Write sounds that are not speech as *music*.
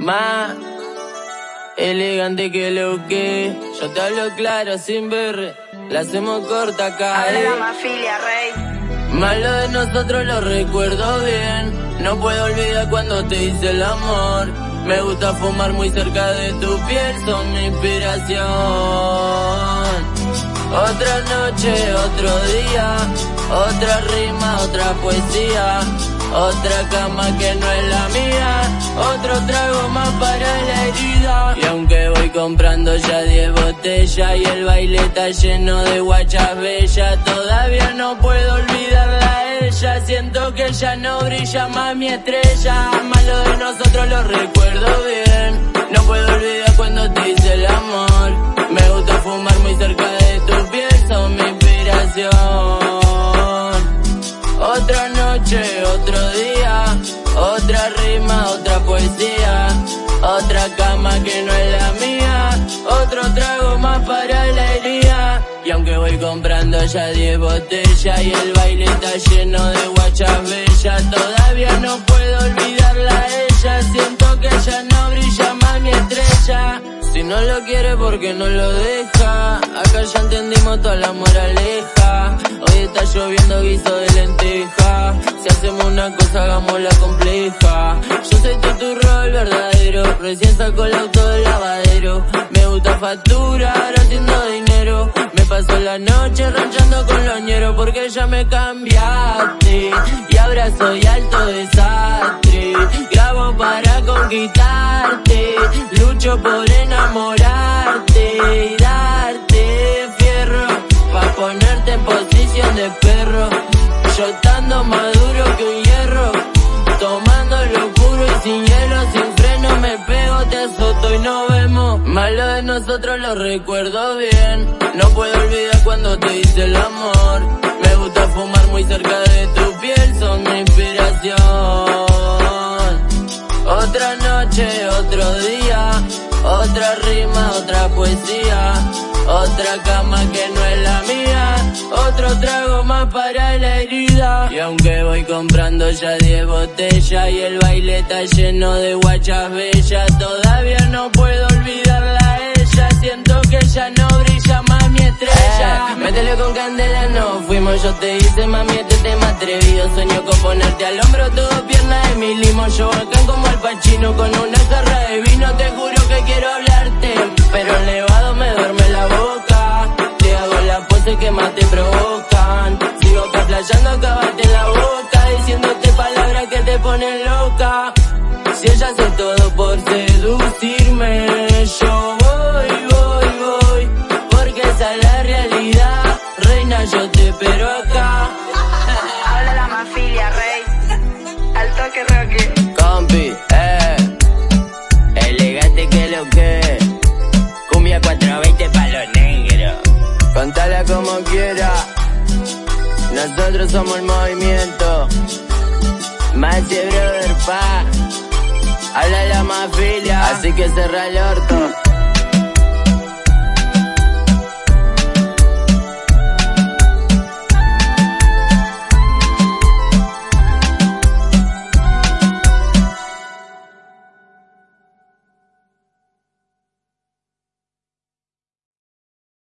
Más elegante que lo que. Yo te hablo claro, sin ver. La hacemos corta acá. Habla eh. la mafilia, rey. Malo de nosotros lo recuerdo bien. No puedo olvidar cuando te hice el amor. Me gusta fumar muy cerca de tu piel, son mi inspiración. Otra noche, otro día, otra rima, otra poesía. Otra cama que no es la mía, otro trago más para la herida. Y aunque voy comprando ya 10 botellas y el baile está lleno de guachas bellas, todavía no puedo olvidarla a ella. Siento que ya no brilla más mi estrella. Malo de nosotros lo recuerdo bien. No puedo olvidar cuando te noche, otro día, otra rima, otra poesía, otra cama que no es la mía, otro trago más para la herida. Y aunque voy comprando ya 10 botellas y el baile está lleno de guachas bellas, todavía no puedo olvidarla a ella, siento que ya no brilla más mi estrella. Si no lo quiere porque no lo deja, acá ya entendimos toda la moraleja. Hoy está lloviendo guiso de lenteja, cosa hagámosla compleja. Yo soy tu turro el verdadero, recién saco el auto del lavadero. Me gusta facturar haciendo dinero, me paso la noche ranchando con los ñeros porque ya me cambiaste. Y ahora soy alto desastre, grabo para conquistarte, lucho por enamorarte y darte fierro, pa' ponerte en posición de estando más duro que un hierro, tomando lo puro y sin hielo, sin freno me pego, te azoto y nos vemos. Malo de nosotros lo recuerdo bien, no puedo olvidar cuando te hice el amor. Me gusta fumar muy cerca de tu piel, son mi inspiración. Otra noche, otro día, otra rima, otra poesía, otra cama que no es la mía, otro trago más para. Y aunque voy comprando ya 10 botellas y el baile está lleno de guachas bellas, todavía no puedo olvidarla a ella, siento que ya no brilla más mi estrella. Eh, métele con candela, no fuimos, yo te hice mami este tema atrevido, sueño con ponerte al hombro todo pierna de mi limo, yo acá como al pachino con una jarra de vino, te juro que quiero hablarte, pero elevado me duerme la boca, te hago la pose que más te provocan, sigo acá playando, todo por seducirme, yo voy, voy, voy, porque esa es la realidad, reina yo te espero acá. *laughs* Habla la mafilia, rey. Al toque roque. Compi, eh, elegante que lo que, cumbia 420 pa' los negros, contala como quiera, nosotros somos el movimiento, más brother pa, habla la mafilia, así que cerra el orto.